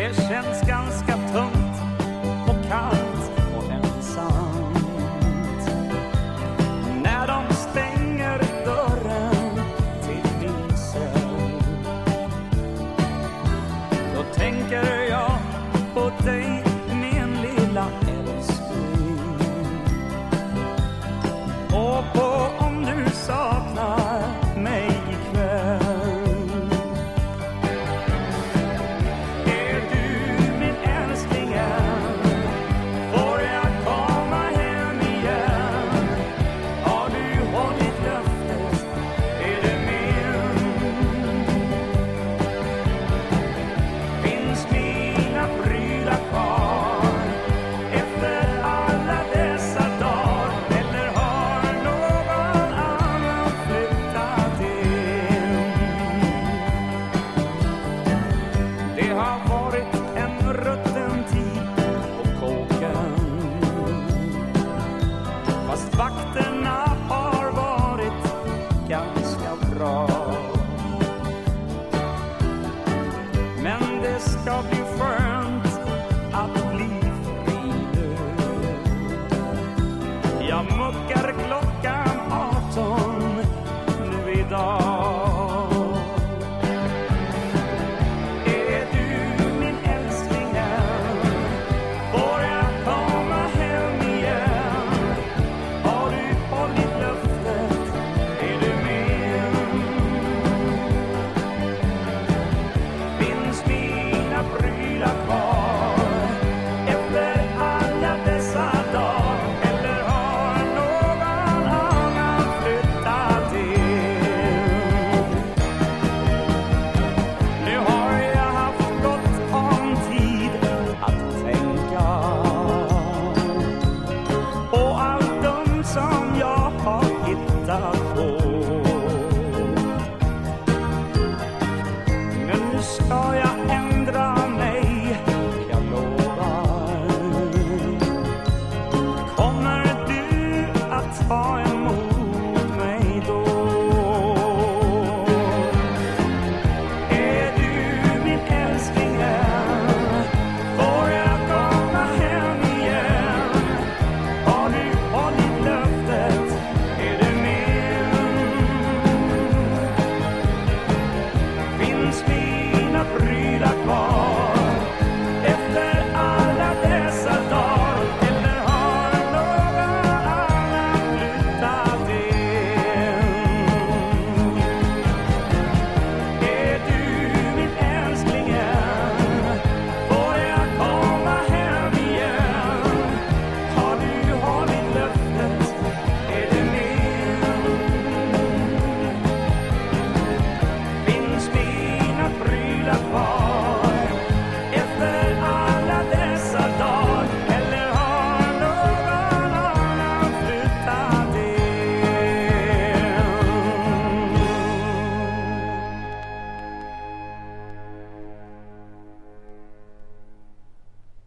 Det känns Det har varit en rutten tid på kåken. Fast vakterna har varit ganska bra. Men det ska bli Oh.